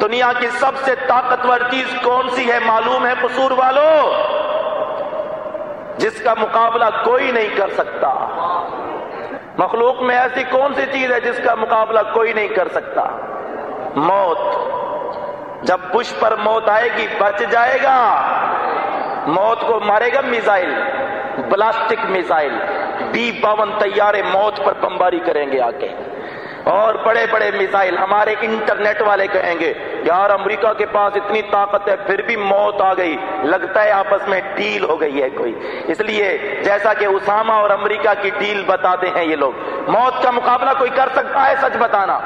دنیا کی سب سے طاقتور چیز کون سی ہے معلوم ہے قصور والو؟ جس کا مقابلہ کوئی نہیں کر سکتا۔ مخلوق میں ایسی کون سی چیز ہے جس کا مقابلہ کوئی نہیں کر سکتا؟ موت۔ جب بش پر موت آئے گی، بچ جائے گا۔ موت کو مارے گا میزائل، بلاسٹک میزائل۔ بی باون تیارے موت پر بمباری کریں گے آ کے اور بڑے بڑے میزائل ہمارے انٹرنیٹ والے کہیں گے، یار، امریکہ کے پاس اتنی طاقت ہے، پھر بھی موت آ گئی۔ لگتا ہے آپس میں ڈیل ہو گئی ہے کوئی۔ اس لیے جیسا کہ اسامہ اور امریکہ کی ڈیل بتاتے ہیں یہ لوگ موت کا مقابلہ کوئی کر سکتا ہے سچ بتانا۔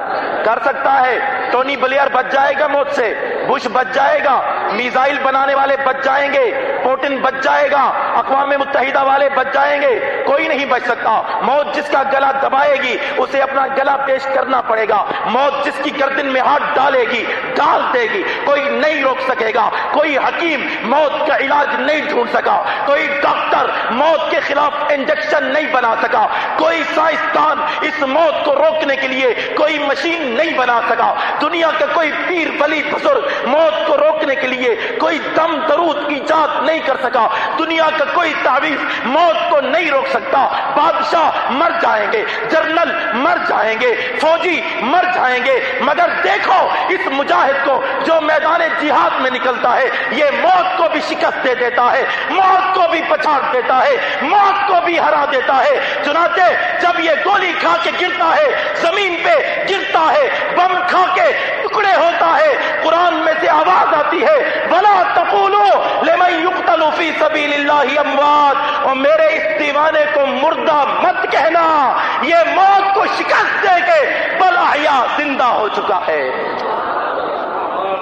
کر سکتا ہے۔ ٹونی بلیئر بچ جائے گا موت سے۔ بش بچ جائے گا۔ میزائل بنانے والے بچ جائیں گے۔ پوٹن بچ جائے گا۔ اقوام متحدہ والے بچ جائیں گے۔ کوئی نہیں بچ سکتا۔ موت جس کا گلا دبائے گی، اسے اپنا گلا پیش کرنا پڑے گا۔ موت جس کی گردن میں ہاتھ ڈالے گی، ڈال دے گی۔ کوئی نہیں روک سکے گا۔ کوئی حکیم موت کا علاج نہیں ڈھونڈ سکا۔ کوئی ڈاکٹر موت کے خلاف انجیکشن نہیں بنا سکا۔ کوئی سائنسدان انسان اس موت کو روکنے کے لیے کوئی مشین نہیں بنا سکا۔ دنیا کا کوئی پیر بلی بزرگ موت کو روکنے کے لیے کوئی دم درود ایجاد نہیں کر سکا۔ دنیا کا کوئی تعویذ موت کو نہیں روک سکتا۔ بادشاہ مر جائیں گے، جرنل مر جائیں گے، فوجی مر جائیں گے۔ مگر دیکھو، اس مجاہد کو میدان جہاد میں نکلتا ہے، یہ موت کو بھی شکست دے دیتا ہے، موت کو بھی پچھاڑ دیتا ہے، موت کو بھی ہرا دیتا ہے۔ چنانچہ جب یہ گولی کھا کے گرتا ہے، زمین پہ گرتا ہے، بم کھا کے ٹکڑے ہوتا ہے، قرآن میں سے آواز آتی ہے بلا تقولو لمن يقتل فی سبیل اللہ اموات اور میرے اس دیوانے کو مردہ مت کہنا، یہ موت کو شکست دے کے بل احیا زندہ ہو چکا ہے۔